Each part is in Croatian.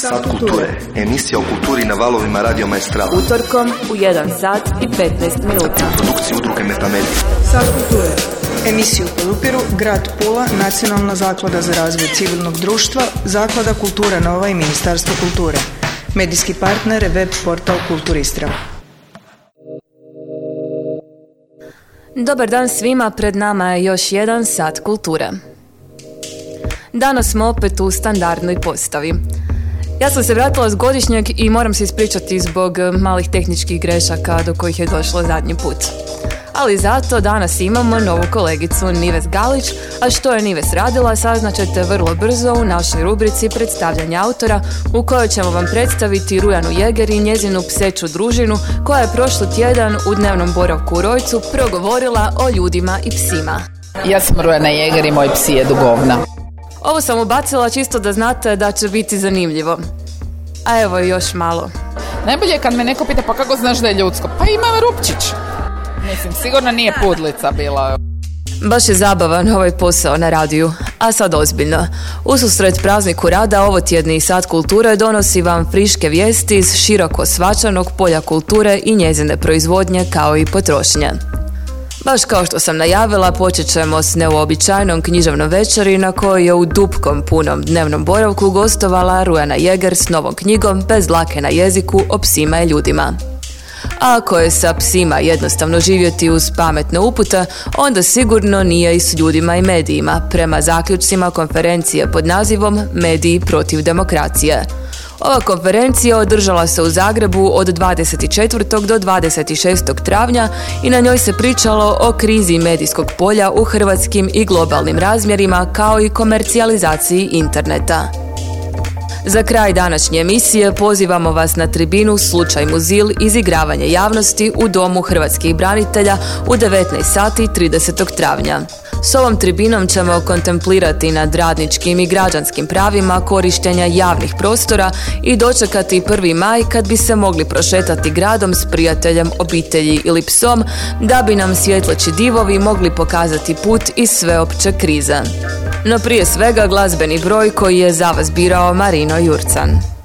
Sat kulture. Emisija o kulturi na valovima Radio Maestrala. Utorkom u 1 sat i 15 minuta. Produkciji udruge Metamedija. Sat kulture. Emisiju podupiru Grad Pula, Nacionalna zaklada za razvoj civilnog društva, Zaklada Kultura Nova i Ministarstvo kulture. Medijski partner je web portal Kulturistra. Dobar dan svima, pred nama je još jedan sat kulture. Danas smo opet u standardnoj postavi. Ja sam se vratila s godišnjeg i moram se ispričati zbog malih tehničkih grešaka do kojih je došlo zadnji put. Ali zato danas imamo novu kolegicu Nives Galić, a što je Nives radila saznaćete vrlo brzo u našoj rubrici predstavljanja autora u kojoj ćemo vam predstaviti Rujanu Jeger i njezinu pseću družinu koja je prošli tjedan u dnevnom boravku u Rojcu progovorila o ljudima i psima. Ja sam Rujana Jeger i moj psi je dugovna. Ovo sam ubacila čisto da znate da će biti zanimljivo. A evo još malo. Najbolje je kad me neko pita pa kako znaš da je ljudsko? Pa imam rupčić. Mislim, sigurno nije pudlica bila. Baš je zabavan ovaj posao na radiju. A sad ozbiljno. Ususret prazniku rada ovo tjedni sat kulture donosi vam friške vijesti iz široko svačanog polja kulture i njezine proizvodnje kao i potrošnje. Baš kao što sam najavila, počet ćemo s neuobičajenom književnom večeri na kojoj je u dupkom punom dnevnom boravku gostovala Rujana Jeger s novom knjigom Bez dlake na jeziku o psima i ljudima. Ako je sa psima jednostavno živjeti uz pametne upute, onda sigurno nije i s ljudima i medijima, prema zaključcima konferencije pod nazivom Mediji protiv demokracije. Ova konferencija održala se u Zagrebu od 24. do 26. travnja i na njoj se pričalo o krizi medijskog polja u hrvatskim i globalnim razmjerima kao i komercijalizaciji interneta. Za kraj današnje emisije pozivamo vas na tribinu Slučaj Muzil izigravanje javnosti u Domu hrvatskih branitelja u 19 sati 30. travnja. S ovom tribinom ćemo kontemplirati nad radničkim i građanskim pravima korištenja javnih prostora i dočekati prvi maj kad bi se mogli prošetati gradom s prijateljem, obitelji ili psom da bi nam svjetleći divovi mogli pokazati put iz sveopće krize. No prije svega glazbeni broj koji je za vas birao Marino Jurcan.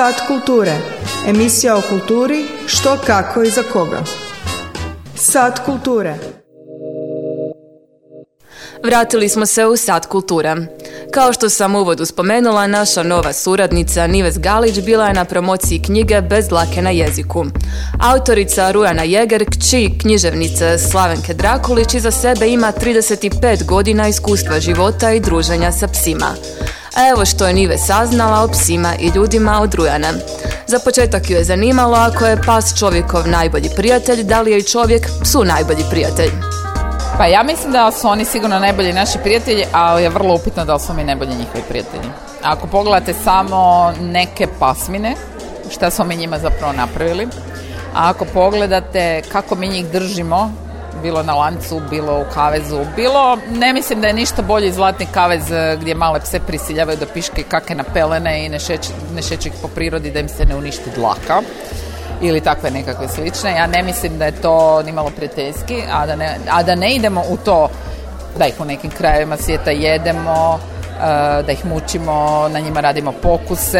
Sat kulture. Emisija o kulturi, što, kako i za koga. Sat kulture. Vratili smo se u Sat kulture. Kao što sam uvodu spomenula, naša nova suradnica Nives Galić bila je na promociji knjige Bez dlake na jeziku. Autorica Rujana Jeger, kći književnice Slavenke Drakulić iza sebe ima 35 godina iskustva života i druženja sa psima. A evo što je Nive saznala o psima i ljudima od Rujana. Za početak ju je zanimalo ako je pas čovjekov najbolji prijatelj, da li je i čovjek psu najbolji prijatelj. Pa ja mislim da su oni sigurno najbolji naši prijatelji, ali je vrlo upitno da li su mi najbolji njihovi prijatelji. Ako pogledate samo neke pasmine, šta smo mi njima zapravo napravili, a ako pogledate kako mi njih držimo, bilo na lancu, bilo u kavezu, bilo, ne mislim da je ništa bolji zlatni kavez eh, gdje male pse prisiljavaju da piške kake na pelene i ne šeću ih po prirodi da im se ne uništi dlaka ili takve nekakve slične. Ja ne mislim da je to nimalo prijateljski, a da ne, a da ne idemo u to da ih u nekim krajevima svijeta jedemo, da ih mučimo, na njima radimo pokuse.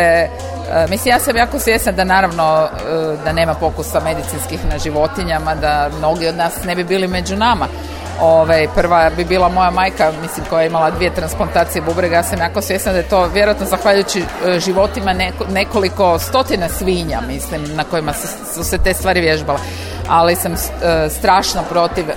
Eh, Mislim, ja sam jako svjesna da naravno eh, da nema pokusa medicinskih na životinjama, da mnogi od nas ne bi bili među nama. Ove, prva bi bila moja majka, mislim, koja je imala dvije transplantacije bubrega. Ja sam jako svjesna da je to vjerojatno zahvaljujući e, životima neko- nekoliko stotina svinja, mislim, na kojima su, su se te stvari vježbale. Ali sam e, strašno protiv e,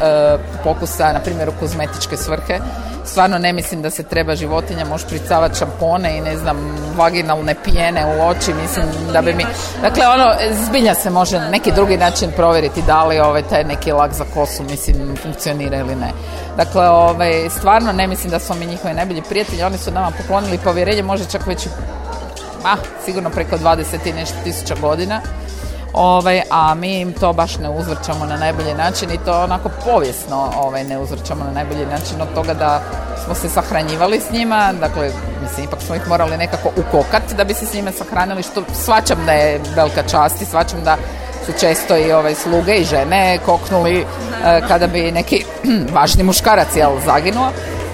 pokusa, na primjer, u kozmetičke svrhe. Stvarno ne mislim da se treba životinjama špricavati šampone i ne znam, vaginalne pijene u oči, mislim da bi mi... Dakle, ono, zbilja se može na neki drugi način provjeriti da li ovaj, taj neki lak za kosu, mislim, funkcionira ili ne. Dakle, ovaj, stvarno ne mislim da su mi njihovi najbolji prijatelji, oni su nama poklonili povjerenje, možda čak već ma, sigurno preko 20 i nešto tisuća godina. Ovaj, a mi im to baš ne uzvrćamo na najbolji način i to onako povijesno ovaj, ne uzvrćamo na najbolji način od toga da smo se sahranjivali s njima, dakle, mislim, ipak smo ih morali nekako ukokat da bi se s njima sahranili, što svačam da je velika čast i svačam da su često i ovaj, sluge i žene koknuli eh, kada bi neki važni muškarac jel, zaginuo,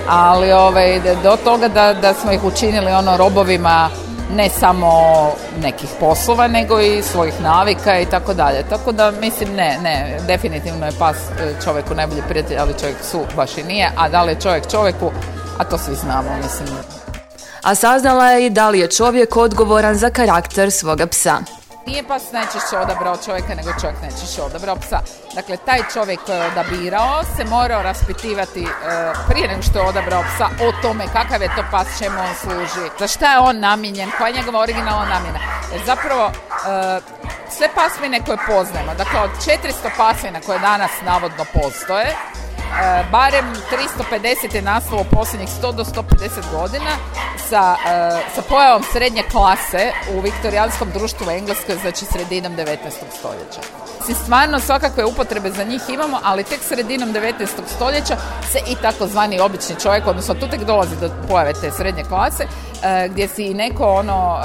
ali ovaj, do toga da, da smo ih učinili ono robovima ne samo nekih poslova, nego i svojih navika i tako dalje. Tako da mislim ne, ne, definitivno je pas e, čovjeku najbolji prijatelj, ali čovjek su baš i nije, a da li je čovjek čovjeku, a to svi znamo, mislim. A saznala je i da li je čovjek odgovoran za karakter svoga psa. Nije pas najčešće odabrao čovjeka, nego čovjek najčešće odabrao psa. Dakle, taj čovjek koji je odabirao se morao raspitivati e, prije nego što je odabrao psa o tome kakav je to pas, čemu on služi, za šta je on namijenjen, koja je njegova originalna namjena. Jer zapravo, e, sve pasmine koje poznajemo, dakle od 400 pasmina koje danas navodno postoje, barem 350 je nastalo posljednjih 100 do 150 godina sa, e, sa pojavom srednje klase u viktorijanskom društvu u Engleskoj, znači sredinom 19. stoljeća. Mislim, stvarno svakakve upotrebe za njih imamo, ali tek sredinom 19. stoljeća se i takozvani obični čovjek, odnosno tu tek dolazi do pojave te srednje klase, e, gdje si i neko ono,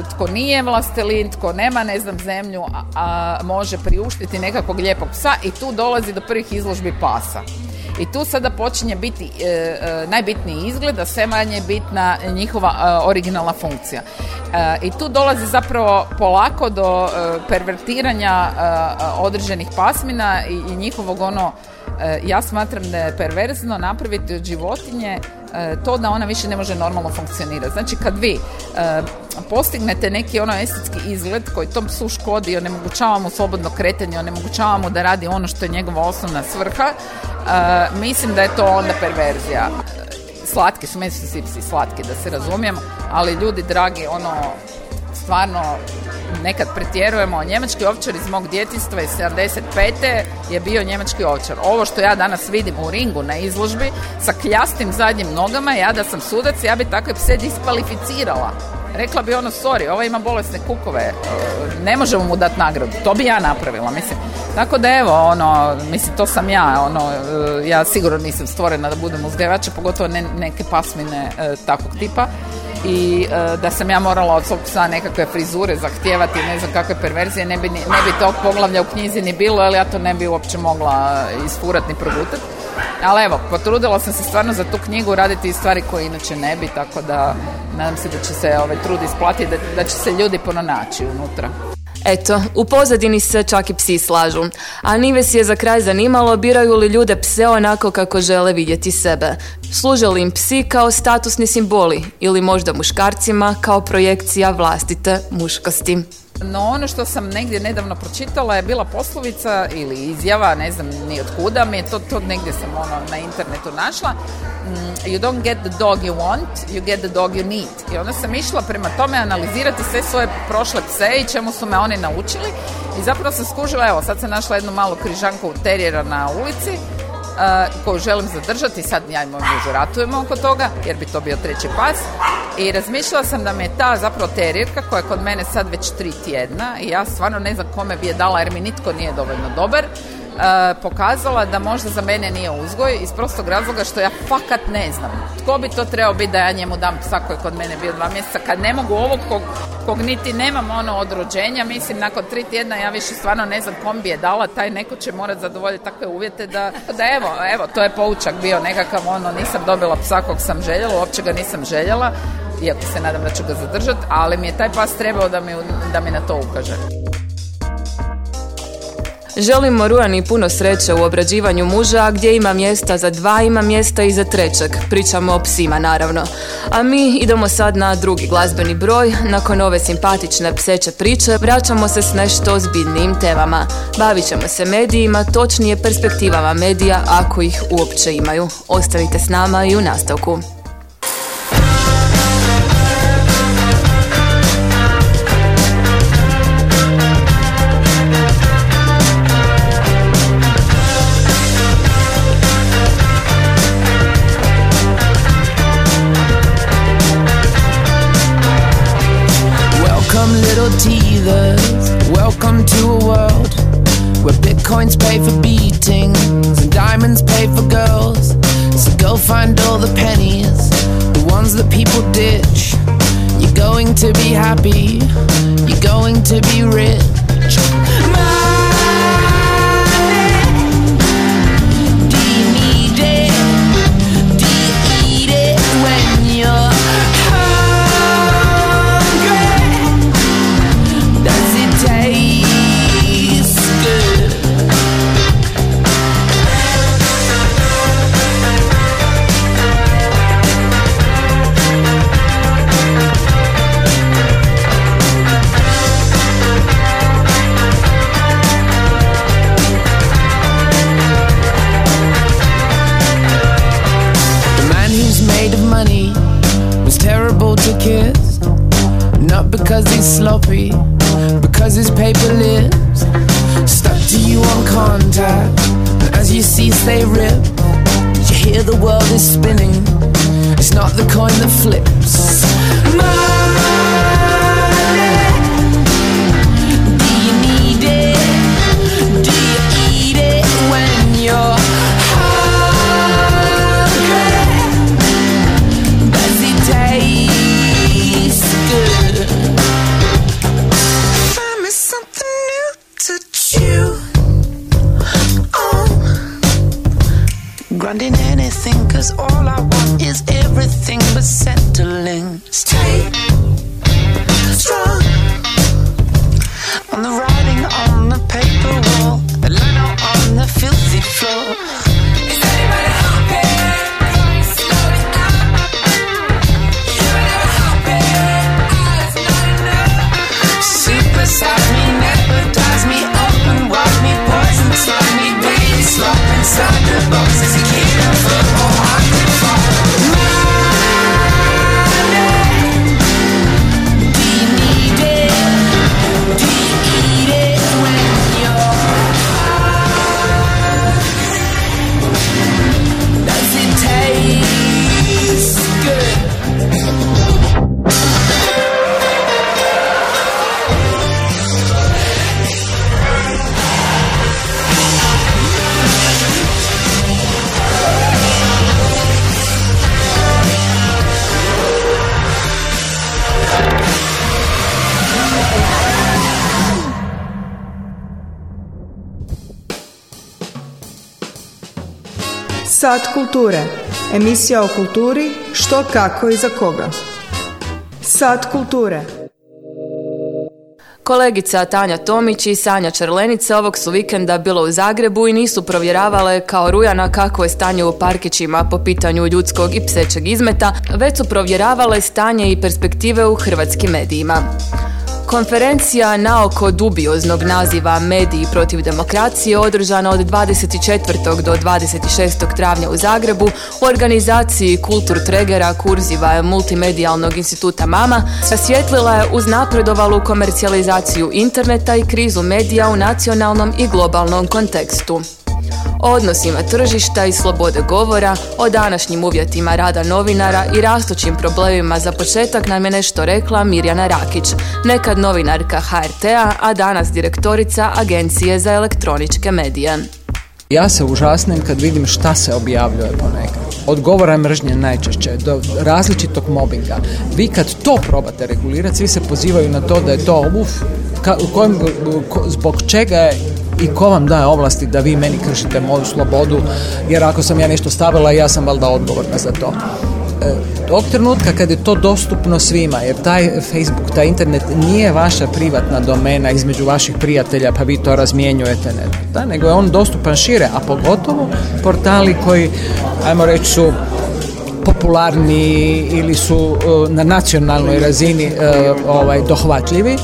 e, tko nije vlastelin, tko nema, ne znam, zemlju, a, a može priuštiti nekakvog lijepog psa i tu dolazi do prvih izložbi pasa. I tu sada počinje biti e, e, najbitniji izgled, a sve manje je bitna njihova e, originalna funkcija. E, I tu dolazi zapravo polako do e, pervertiranja e, određenih pasmina i, i njihovog ono ja smatram da je perverzno napraviti od životinje e, to da ona više ne može normalno funkcionirati. Znači kad vi e, postignete neki ono estetski izgled koji tom psu škodi, onemogućava mu slobodno kretanje, onemogućava mu da radi ono što je njegova osnovna svrha, e, mislim da je to onda perverzija. Slatki su, meni su psi slatki, da se razumijemo, ali ljudi dragi, ono, stvarno nekad pretjerujemo. Njemački ovčar iz mog djetinstva iz 75. je bio njemački ovčar. Ovo što ja danas vidim u ringu na izložbi sa kljastim zadnjim nogama, ja da sam sudac, ja bi takve pse diskvalificirala. Rekla bi ono, sorry, ovo ima bolesne kukove, e, ne možemo mu dati nagradu. To bi ja napravila, mislim. Tako da evo, ono, mislim, to sam ja, ono, e, ja sigurno nisam stvorena da budem uzgajivača, pogotovo ne, neke pasmine e, takvog tipa i e, da sam ja morala od svog psa nekakve frizure zahtijevati, ne znam kakve perverzije, ne bi, ne bi tog poglavlja u knjizi ni bilo, ali ja to ne bi uopće mogla isfurat ni progutati. Ali evo, potrudila sam se stvarno za tu knjigu raditi stvari koje inače ne bi, tako da nadam se da će se ovaj trud isplati, da, da će se ljudi puno naći unutra. Eto, u pozadini se čak i psi slažu. A Nives je za kraj zanimalo biraju li ljude pse onako kako žele vidjeti sebe. Služe li im psi kao statusni simboli ili možda muškarcima kao projekcija vlastite muškosti. No ono što sam negdje nedavno pročitala je bila poslovica ili izjava, ne znam ni od kuda mi je, to, to negdje sam ono na internetu našla. Mm, you don't get the dog you want, you get the dog you need. I onda sam išla prema tome analizirati sve svoje prošle pse i čemu su me oni naučili. I zapravo sam skužila, evo sad sam našla jednu malu križanku terijera na ulici koju želim zadržati, sad ja i moj muž ratujemo oko toga, jer bi to bio treći pas. I razmišljala sam da me ta zapravo terirka koja je kod mene sad već tri tjedna i ja stvarno ne znam kome bi je dala jer mi nitko nije dovoljno dobar pokazala da možda za mene nije uzgoj iz prostog razloga što ja fakat ne znam. Tko bi to trebao biti da ja njemu dam psa koji kod mene bio dva mjeseca kad ne mogu ovog kog, kog niti nemam ono od rođenja, mislim nakon tri tjedna ja više stvarno ne znam kom bi je dala, taj neko će morat zadovoljiti takve uvjete da, da evo, evo, to je poučak bio nekakav ono, nisam dobila psa kog sam željela, uopće ga nisam željela, iako se nadam da ću ga zadržati, ali mi je taj pas trebao da mi, da mi na to ukaže. Želimo Ruani puno sreće u obrađivanju muža, gdje ima mjesta za dva, ima mjesta i za trećeg. Pričamo o psima, naravno. A mi idemo sad na drugi glazbeni broj. Nakon ove simpatične pseće priče, vraćamo se s nešto ozbiljnijim temama. Bavit ćemo se medijima, točnije perspektivama medija, ako ih uopće imaju. Ostanite s nama i u nastavku. Coins pay for beatings and diamonds pay for girls. So go find all the pennies, the ones that people ditch. You're going to be happy, you're going to be rich. Sat kulture. Emisija o kulturi, što, kako i za koga. Sat kulture. Kolegica Tanja Tomić i Sanja Čerlenica ovog su vikenda bilo u Zagrebu i nisu provjeravale kao Rujana kako je stanje u parkićima po pitanju ljudskog i psećeg izmeta, već su provjeravale stanje i perspektive u hrvatskim medijima. Konferencija naoko dubioznog naziva Mediji protiv demokracije održana od 24. do 26. travnja u Zagrebu u organizaciji Kultur Tregera kurziva Multimedijalnog instituta MAMA rasvjetlila je uz napredovalu komercijalizaciju interneta i krizu medija u nacionalnom i globalnom kontekstu o odnosima tržišta i slobode govora, o današnjim uvjetima rada novinara i rastućim problemima za početak nam je nešto rekla Mirjana Rakić, nekad novinarka HRT-a, a danas direktorica Agencije za elektroničke medije. Ja se užasnim kad vidim šta se objavljuje ponekad. Od govora mržnje najčešće, do različitog mobinga. Vi kad to probate regulirati, svi se pozivaju na to da je to uf, ka, u kojem, zbog čega je i ko vam daje ovlasti da vi meni kršite moju slobodu, jer ako sam ja nešto stavila, ja sam valjda odgovorna za to. E, tog trenutka kad je to dostupno svima, jer taj Facebook, taj internet nije vaša privatna domena između vaših prijatelja pa vi to razmjenjujete, ne, da, nego je on dostupan šire, a pogotovo portali koji, ajmo reći, su popularni ili su e, na nacionalnoj razini e, ovaj dohvatljivi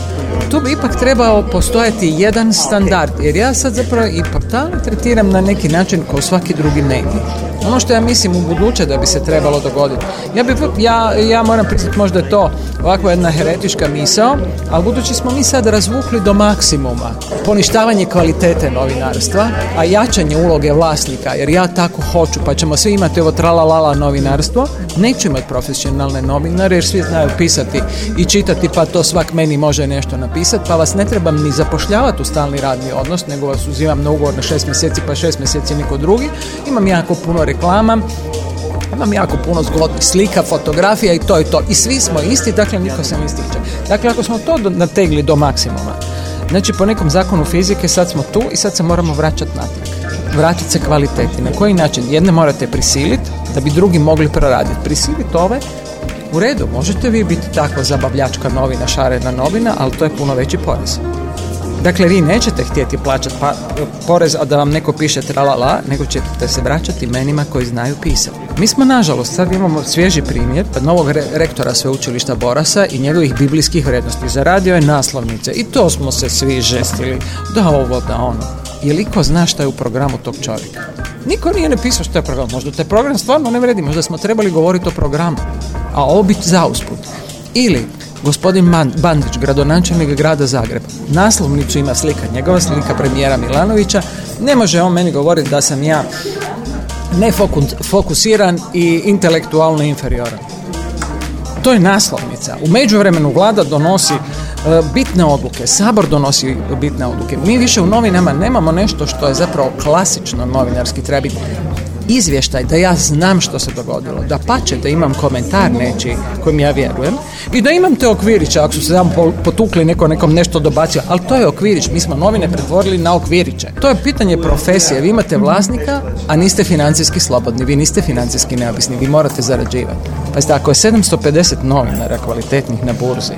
tu bi ipak trebao postojati jedan standard, jer ja sad zapravo i portale tretiram na neki način kao svaki drugi medij. Ono što ja mislim u buduće da bi se trebalo dogoditi. Ja, bi, ja, ja moram priznati možda je to ovakva jedna heretička misao, ali budući smo mi sad razvukli do maksimuma poništavanje kvalitete novinarstva, a jačanje uloge vlasnika, jer ja tako hoću, pa ćemo svi imati ovo tralalala novinarstvo, neću imati profesionalne novinare, jer svi znaju pisati i čitati, pa to svak meni može nešto napisati, pa vas ne trebam ni zapošljavati u stalni radni odnos, nego vas uzimam na ugovor na šest mjeseci, pa šest mjeseci niko drugi. Imam jako puno reklama, imam jako puno zgodnih slika, fotografija i to je to. I svi smo isti, dakle niko se ne ističe. Dakle, ako smo to nategli do maksimuma, znači po nekom zakonu fizike sad smo tu i sad se moramo vraćati natrag. Vratiti se kvaliteti. Na koji način? Jedne morate prisiliti da bi drugi mogli proraditi. Prisiliti ove u redu, možete vi biti takva zabavljačka novina, šarena novina, ali to je puno veći porez. Dakle, vi nećete htjeti plaćati pa, porez, a da vam neko piše tralala, nego ćete se vraćati imenima koji znaju pisati. Mi smo, nažalost, sad imamo svježi primjer novog rektora sveučilišta Borasa i njegovih biblijskih vrednosti. Zaradio je naslovnice i to smo se svi žestili. Da ovo, da ono. Je li ko zna šta je u programu tog čovjeka? Niko nije napisao što je program. Možda taj program stvarno ne vredi. Možda smo trebali govoriti o programu. A ovo biti zausput. Ili gospodin Bandić, gradonačelnik grada Zagreba. Naslovnicu ima slika, njegova slika premijera Milanovića. Ne može on meni govoriti da sam ja nefokusiran i intelektualno inferioran. To je naslovnica. U međuvremenu vlada donosi bitne odluke, sabor donosi bitne odluke. Mi više u novinama nemamo nešto što je zapravo klasično novinarski treba izvještaj da ja znam što se dogodilo, da pače da imam komentar neći kojim ja vjerujem. I da imam te okviriće ako su se tamo potukli neko nekom nešto dobacio, ali to je okvirić, mi smo novine pretvorili na okviriće. To je pitanje profesije, vi imate vlasnika, a niste financijski slobodni, vi niste financijski neovisni, vi morate zarađivati. Pa ako je 750 novinara kvalitetnih na burzi,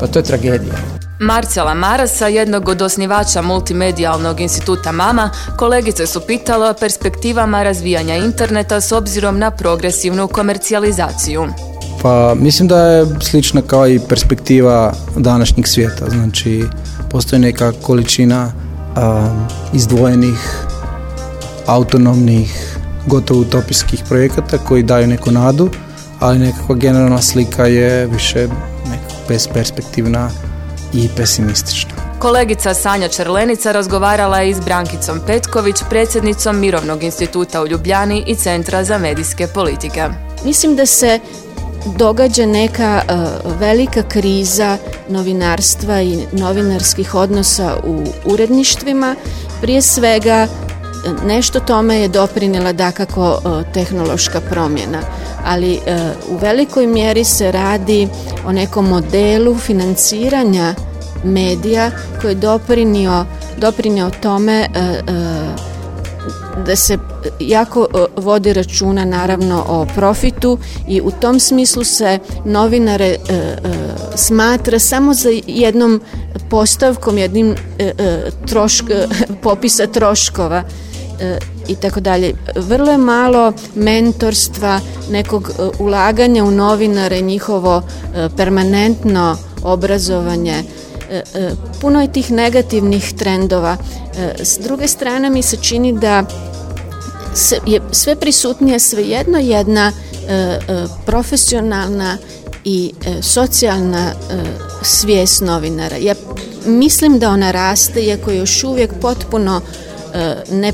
pa to je tragedija. Marcela Marasa, jednog od osnivača multimedijalnog instituta MAMA, kolegice su pitala o perspektivama razvijanja interneta s obzirom na progresivnu komercijalizaciju. Pa mislim da je slična kao i perspektiva današnjeg svijeta. Znači, postoji neka količina izdvojenih, autonomnih, gotovo utopijskih projekata koji daju neku nadu, ali nekakva generalna slika je više besperspektivna i pesimistična. Kolegica Sanja Čerlenica razgovarala je i s Brankicom Petković, predsjednicom Mirovnog instituta u Ljubljani i Centra za medijske politike. Mislim da se događa neka e, velika kriza novinarstva i novinarskih odnosa u uredništvima. Prije svega nešto tome je doprinjela dakako e, tehnološka promjena, ali e, u velikoj mjeri se radi o nekom modelu financiranja medija koji je doprinio, doprinio tome da se jako vodi računa naravno o profitu i u tom smislu se novinare smatra samo za jednom postavkom, jednim trošk, popisa troškova i tako dalje. Vrlo je malo mentorstva, nekog ulaganja u novinare, njihovo permanentno obrazovanje. Puno je tih negativnih trendova. S druge strane mi se čini da je sve prisutnija svejedno jedna profesionalna i socijalna svijest novinara. Ja mislim da ona raste, iako je još uvijek potpuno ne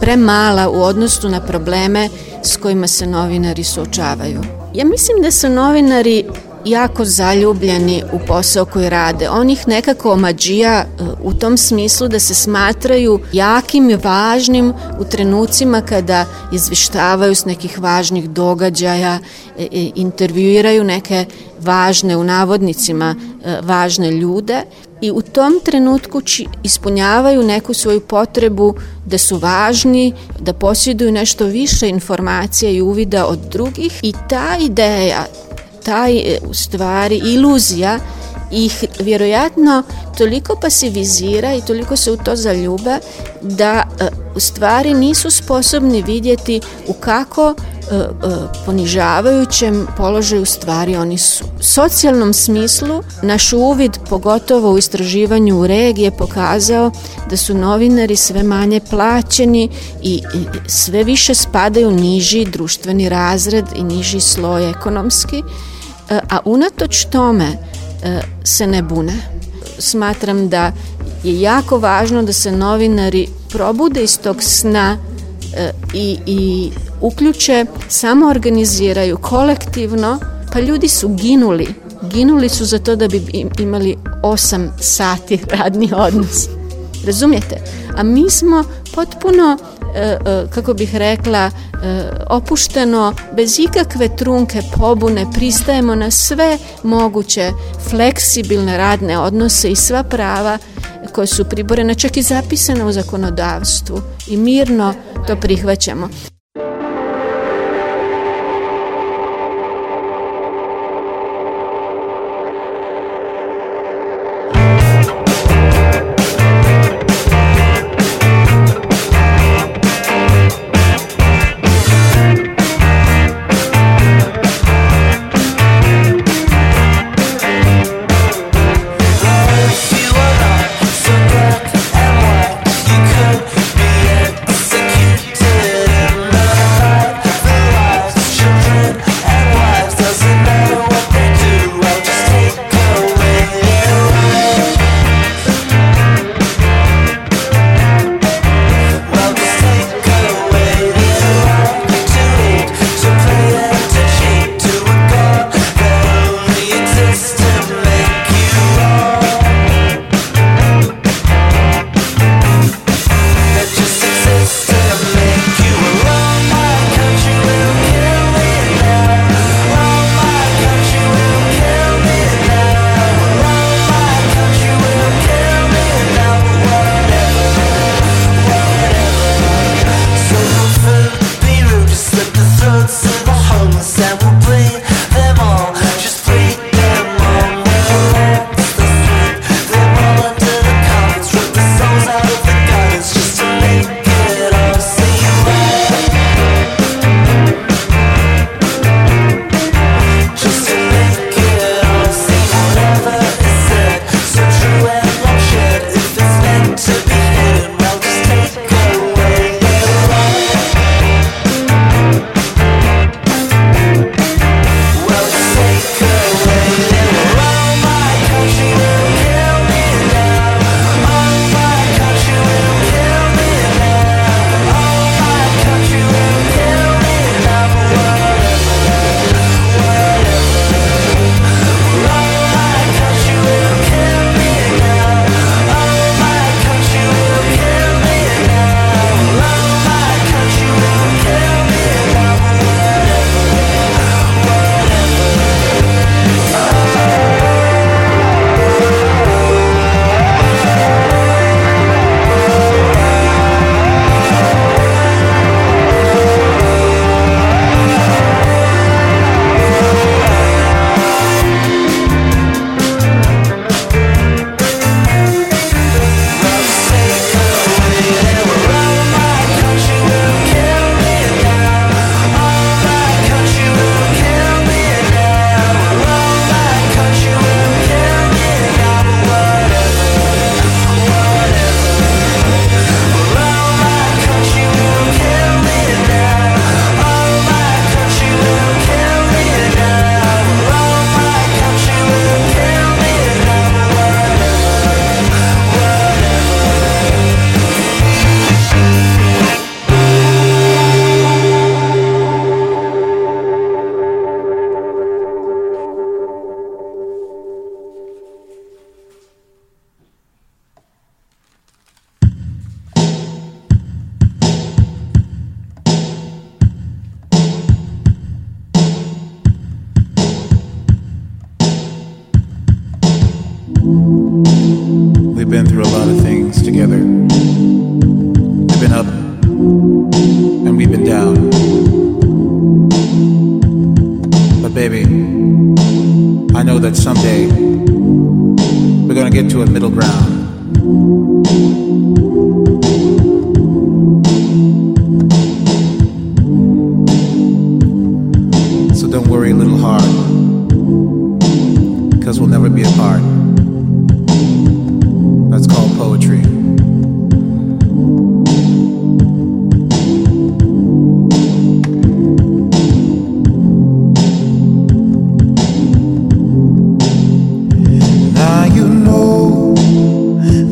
premala u odnosu na probleme s kojima se novinari suočavaju. Ja mislim da su novinari jako zaljubljeni u posao koji rade. On ih nekako omađija e, u tom smislu da se smatraju jakim i važnim u trenucima kada izvištavaju s nekih važnih događaja, e, e, intervjuiraju neke važne, u navodnicima, važne ljude i u tom trenutku ispunjavaju neku svoju potrebu da su važni, da posjeduju nešto više informacija i uvida od drugih i ta ideja taj e, u stvari iluzija ih vjerojatno toliko pasivizira i toliko se u to zaljube da e, u stvari nisu sposobni vidjeti u kako e, ponižavajućem položaju stvari oni su. U socijalnom smislu naš uvid, pogotovo u istraživanju u regije, pokazao da su novinari sve manje plaćeni i sve više spadaju niži društveni razred i niži sloj ekonomski E, a unatoč tome e, se ne bune. Smatram da je jako važno da se novinari probude iz tog sna e, i, i uključe, samo organiziraju kolektivno, pa ljudi su ginuli. Ginuli su za to da bi imali 8 sati radni odnos. Razumijete? A mi smo potpuno E, e, kako bih rekla e, opušteno bez ikakve trunke pobune pristajemo na sve moguće fleksibilne radne odnose i sva prava koje su priborene čak i zapisane u zakonodavstvu. I mirno to prihvaćamo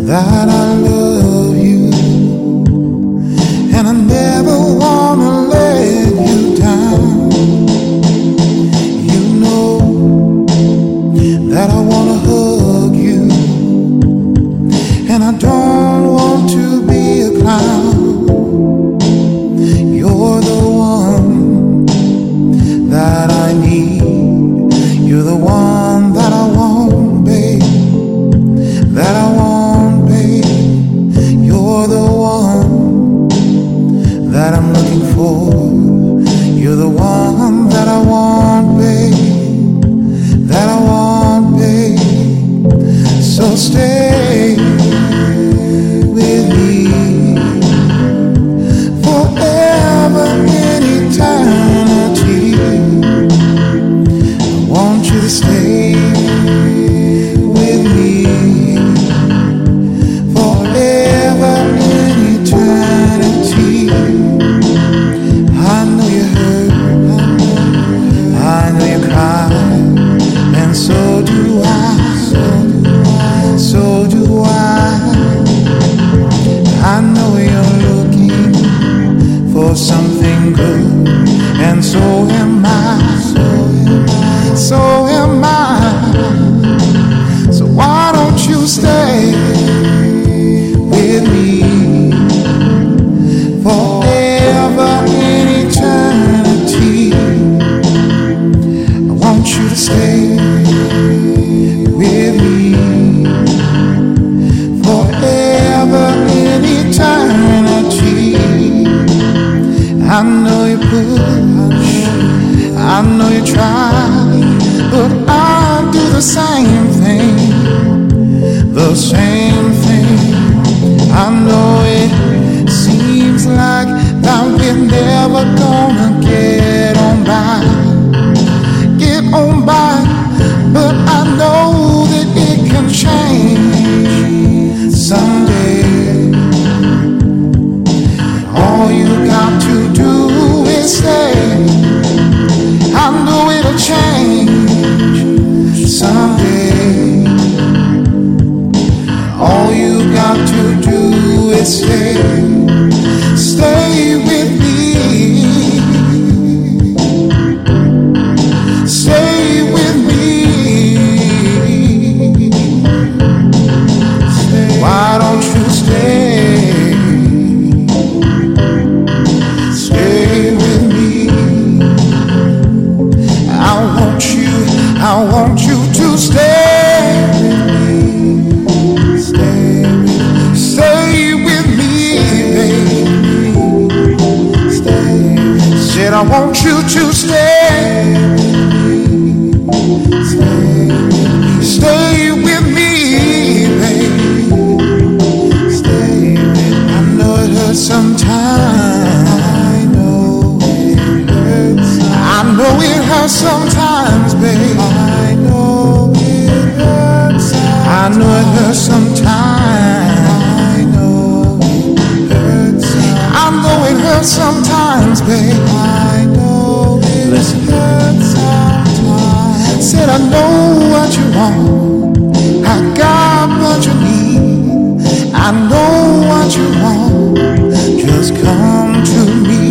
that I All you got to do is stay. I know it hurts sometimes. Said I know what you want. I got what you need. I know what you want. Just come to me.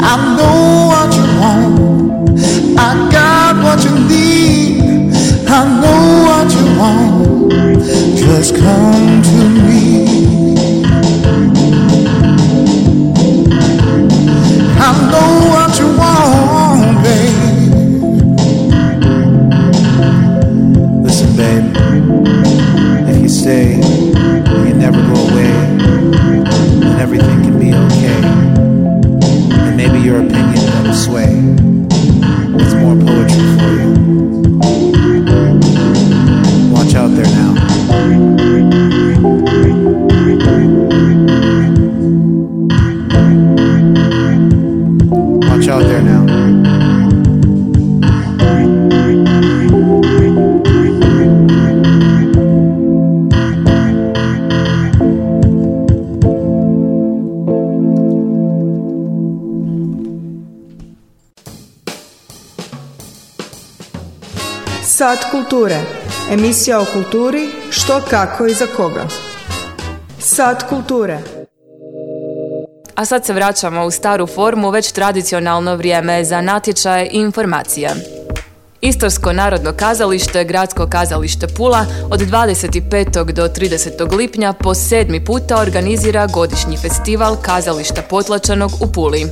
I know what you want. I got what you need. I know what you want. Just come to me. Sat kulture. Emisija o kulturi, što, kako i za koga. Sat kulture. A sad se vraćamo u staru formu, već tradicionalno vrijeme za natječaje i informacije. Istarsko narodno kazalište, gradsko kazalište Pula od 25. do 30. lipnja po sedmi puta organizira godišnji festival kazališta potlačenog u Puli.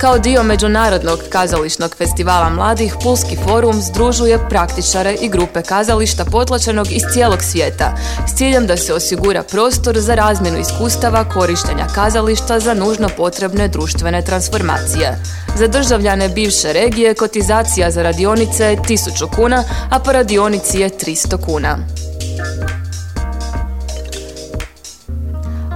Kao dio Međunarodnog kazališnog festivala mladih, Pulski forum združuje praktičare i grupe kazališta potlačenog iz cijelog svijeta s ciljem da se osigura prostor za razmjenu iskustava korištenja kazališta za nužno potrebne društvene transformacije. Za državljane bivše regije kotizacija za radionice je 1000 kuna, a po radionici je 300 kuna.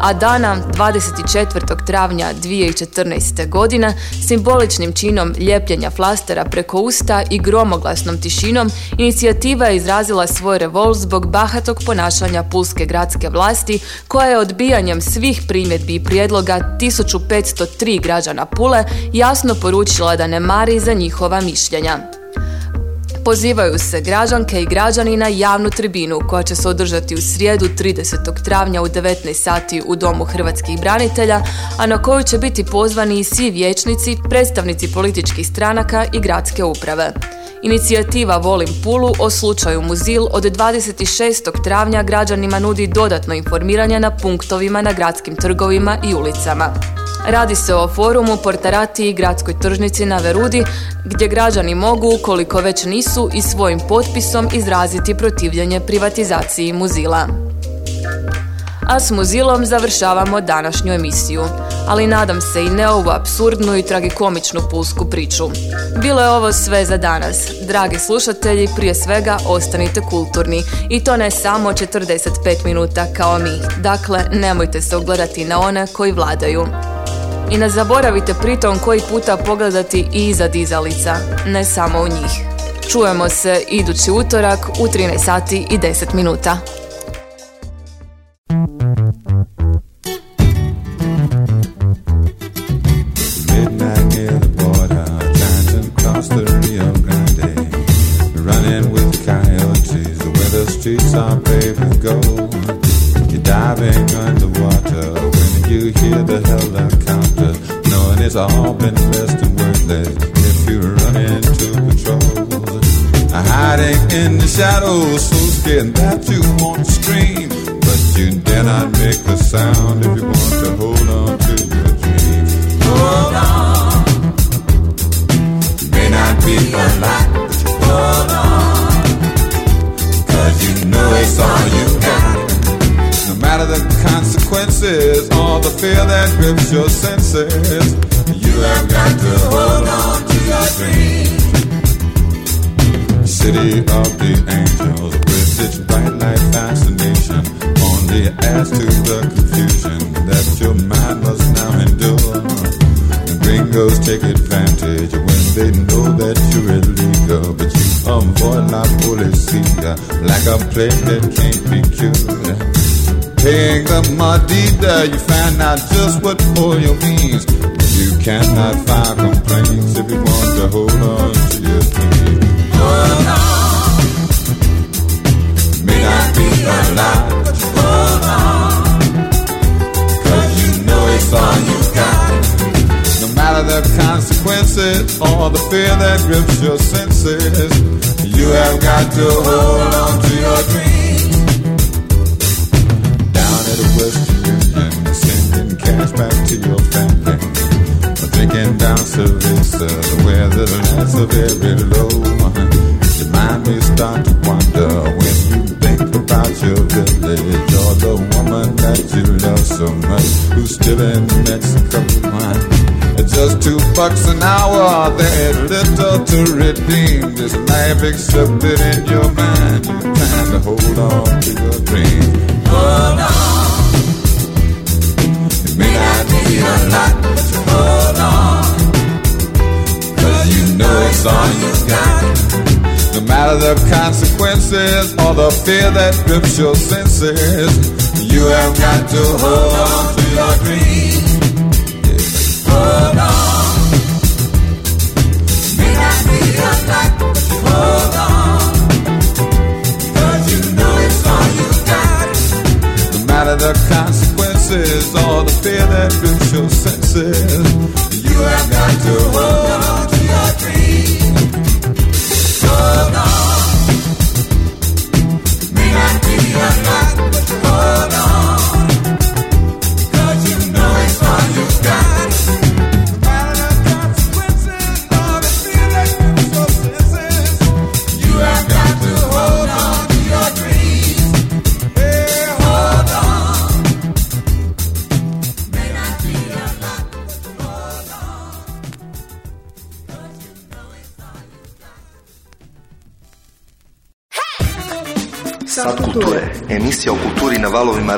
A dana 24. travnja 2014. godine simboličnim činom ljepljenja flastera preko usta i gromoglasnom tišinom inicijativa je izrazila svoj revol zbog bahatog ponašanja pulske gradske vlasti koja je odbijanjem svih primjedbi i prijedloga 1503 građana Pule jasno poručila da ne mari za njihova mišljenja. Pozivaju se građanke i građani na javnu tribinu koja će se održati u srijedu 30. travnja u 19 sati u Domu hrvatskih branitelja, a na koju će biti pozvani i svi vijećnici, predstavnici političkih stranaka i gradske uprave. Inicijativa Volim Pulu o slučaju Muzil od 26. travnja građanima nudi dodatno informiranje na punktovima na gradskim trgovima i ulicama. Radi se o forumu Portarati i gradskoj tržnici na Verudi gdje građani mogu, ukoliko već nisu, i svojim potpisom izraziti protivljenje privatizaciji muzila. A s muzilom završavamo današnju emisiju, ali nadam se i ne ovu apsurdnu i tragikomičnu pulsku priču. Bilo je ovo sve za danas. Dragi slušatelji, prije svega ostanite kulturni i to ne samo 45 minuta kao mi. Dakle, nemojte se ogledati na one koji vladaju. I ne zaboravite pritom koji puta pogledati i iza dizalica, ne samo u njih. Čujemo se idući utorak u 13 sati i 10 minuta. lives your. Cannot file complaints if you want to hold on to your dream. Hold on. May not be a lot, but hold on. Cause you know it's all you got. No matter the consequences or the fear that grips your senses, you have got to hold on to your dreams. Down at the Western Union, sending cash back to your family. Drinking down Cerveza, where the lights are very low. Your mind may start to wander when you think about your village or the woman that you love so much, who's still in Mexico. At just two bucks an hour, there's little to redeem this life except that in your mind you're trying to hold on to your dream. Hold on. It may not be a lot, you hold on. Cause you know it's all you got. No matter the consequences or the fear that grips your senses, you have got to hold on to your dream. Yeah. Hold on. May not be a hold on. Cause you know it's all you got. No matter the consequences or the fear that grips your senses,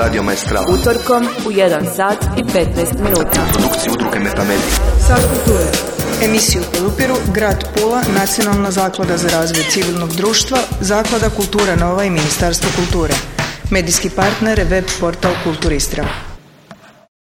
Radio Maestrala. Utorkom u 1 sat i 15 minuta. Produkcija udruge Metamedija. Sad kulture. Emisiju podupiru Grad Pula, Nacionalna zaklada za razvoj civilnog društva, Zaklada Kultura Nova i Ministarstvo kulture. Medijski partner je web portal Kulturistra.